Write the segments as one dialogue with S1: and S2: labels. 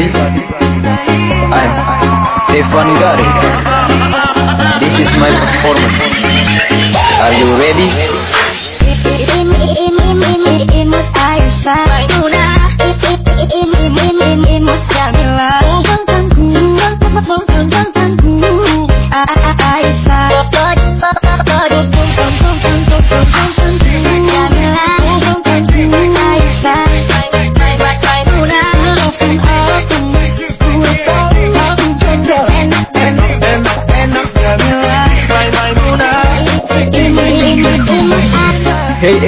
S1: Everybody, I'm Stefani Gari. This is my performance. Are you ready?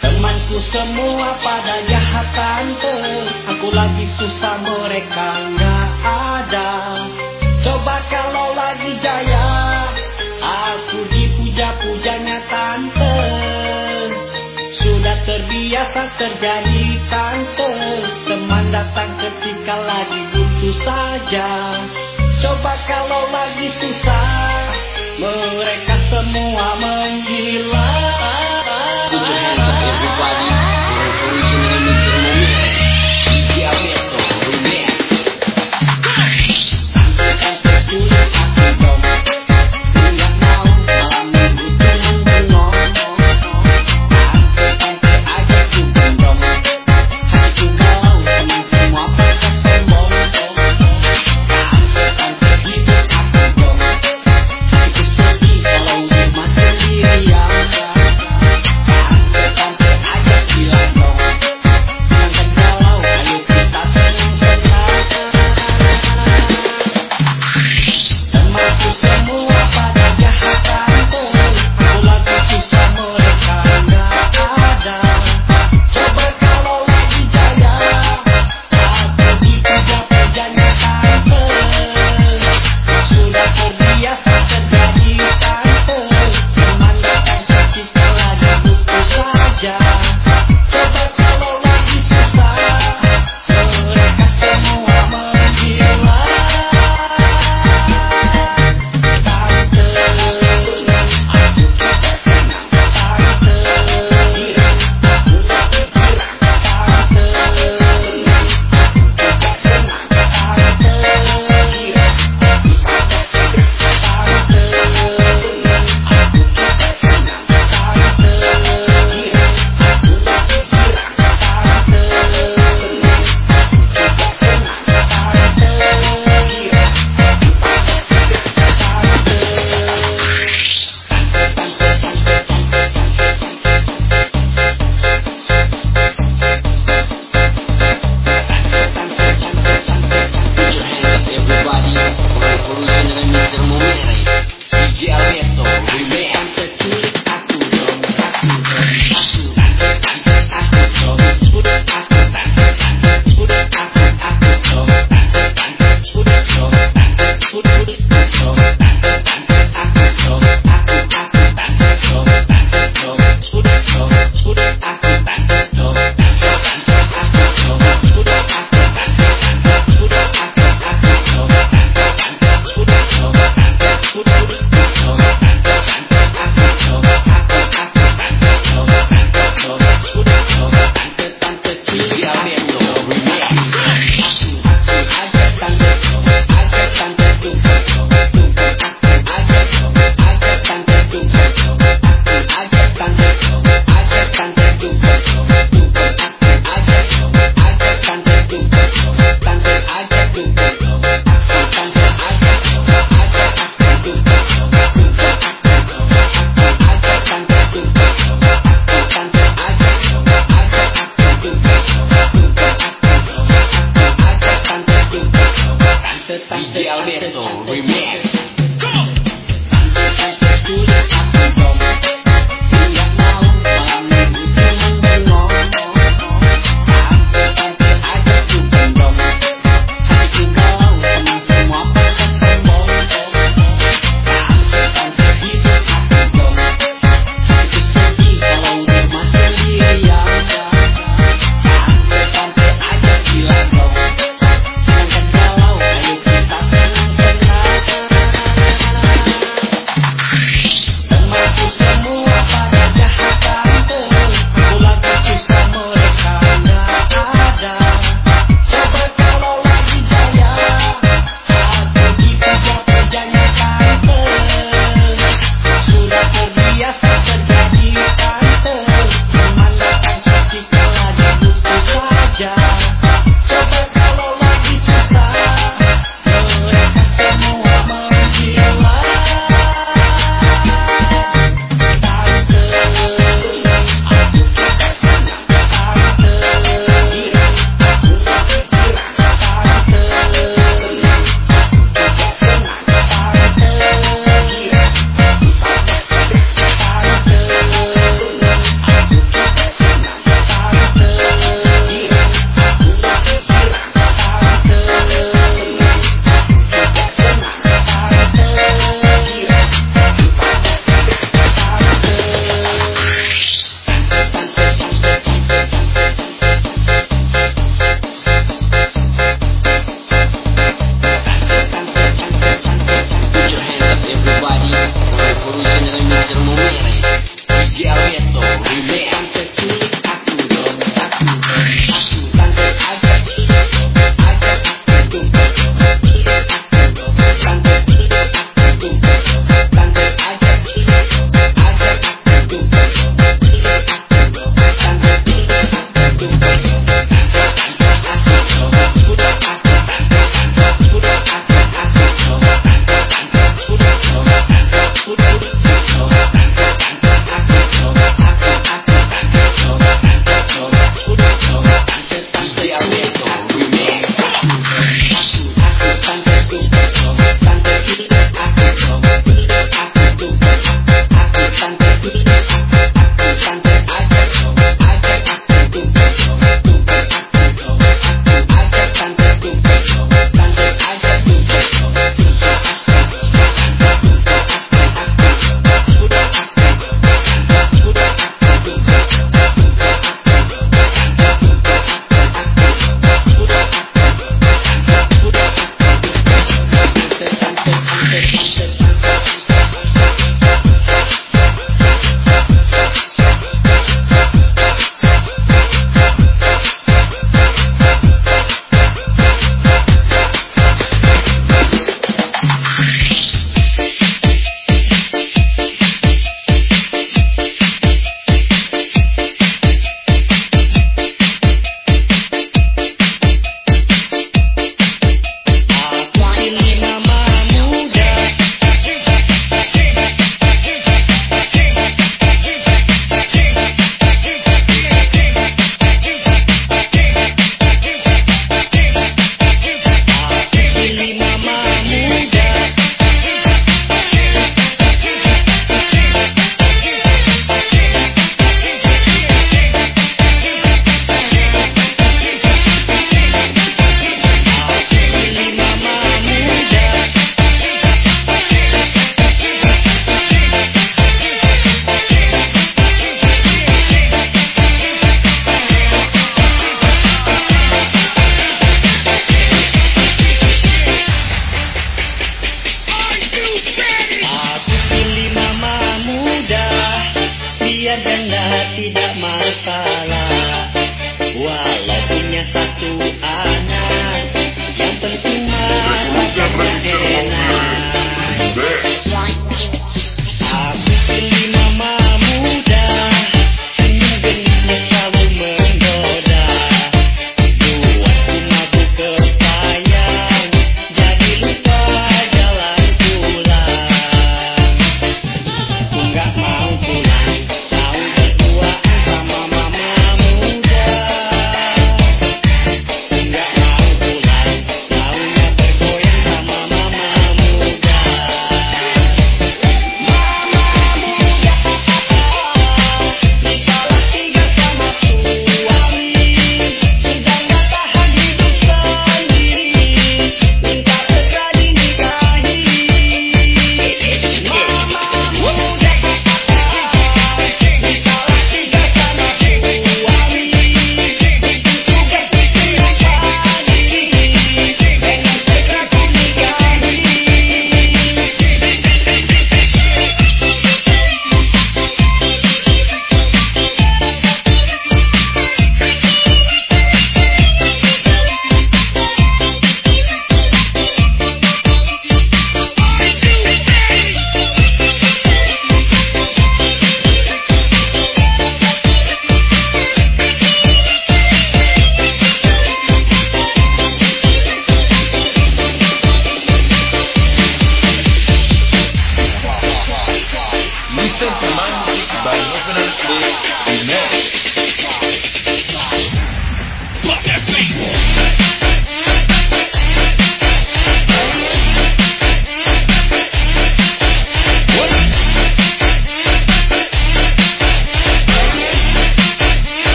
S2: Temanku semua pada jahat tante Aku lagi susah mereka nggak ada Coba kalau lagi jaya Aku dipuja-pujanya tante Sudah terbiasa terjadi tante Teman datang ketika lagi butuh saja Coba kalau lagi susah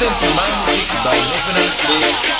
S3: Recent romantic bilateral play